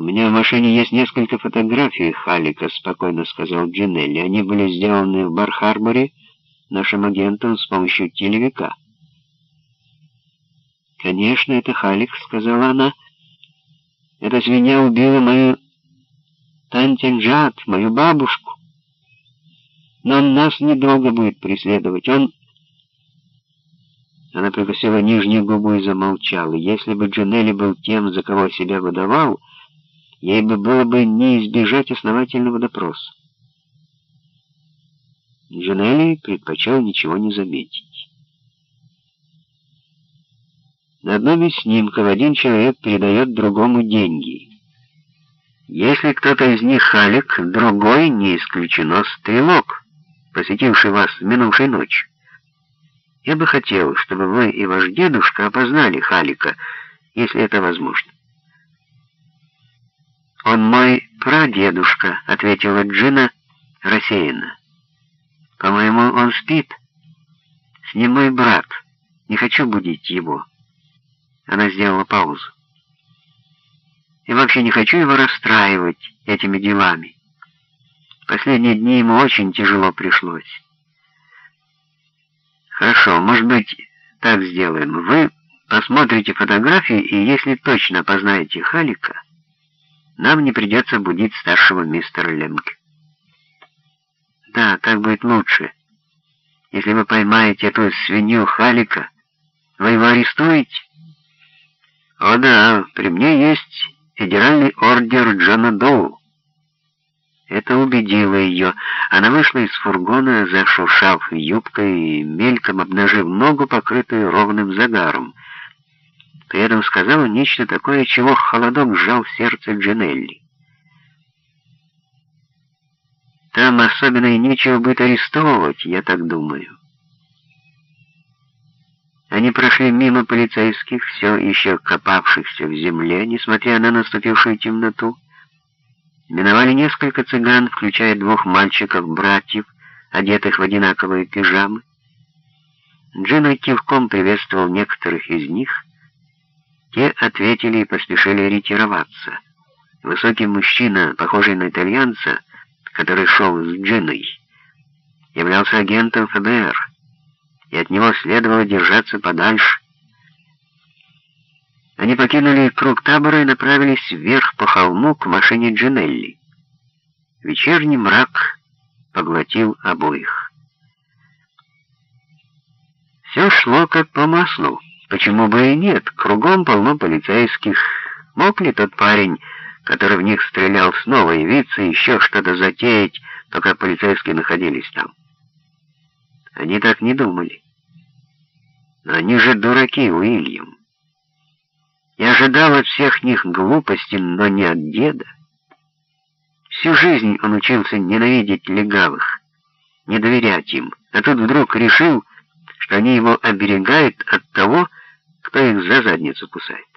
«У меня в машине есть несколько фотографий Халика», — спокойно сказал Джинелли. «Они были сделаны в Бар-Харборе нашим агентом с помощью телевика». «Конечно, это Халик», — сказала она. «Эта свинья убила мою Тантенджат, мою бабушку. Но он нас недолго будет преследовать. Он...» Она прикусила нижнюю губу и замолчала. Если бы Джинелли был тем, за кого себя выдавал, ей бы было бы не избежать основательного допроса. Джинелли предпочел ничего не заметить. На одном из снимков один человек передает другому деньги. Если кто-то из них халик, другой, не исключено, стрелок, посетивший вас минувшей ночью. Я бы хотел, чтобы вы и ваш дедушка опознали Халика, если это возможно. «Он мой прадедушка», — ответила Джина рассеянно. «По-моему, он спит. С ним мой брат. Не хочу будить его». Она сделала паузу. «И вообще не хочу его расстраивать этими делами. Последние дни ему очень тяжело пришлось». «Хорошо, может быть, так сделаем. Вы посмотрите фотографии, и если точно познаете Халика...» нам не придется будить старшего мистера Лемке. Да, так будет лучше. Если вы поймаете эту свинью Халика, вы его арестуете? О да, при мне есть федеральный ордер Джона Доу. Это убедило ее. Она вышла из фургона, зашуршав юбкой и мельком обнажив ногу, покрытую ровным загаром — при этом сказала нечто такое, чего холодок сжал сердце Джанелли. Там особенно и нечего будет арестовывать, я так думаю. Они прошли мимо полицейских, все еще копавшихся в земле, несмотря на наступившую темноту. Миновали несколько цыган, включая двух мальчиков-братьев, одетых в одинаковые пижамы. Джина кивком приветствовал некоторых из них — те ответили и поспешили ретироваться. Высокий мужчина, похожий на итальянца, который шел с Джиной, являлся агентом ФБР, и от него следовало держаться подальше. Они покинули круг табора и направились вверх по холму к машине Джинелли. Вечерний мрак поглотил обоих. Все шло как по маслу. Почему бы и нет? Кругом полно полицейских. Мог ли тот парень, который в них стрелял, снова явиться, еще что-то затеять, пока полицейские находились там? Они так не думали. Но они же дураки, Уильям. Я ожидал от всех них глупости, но не от деда. Всю жизнь он учился ненавидеть легавых, не доверять им, а тут вдруг решил, что они его оберегают от того, кто их за задницу кусает.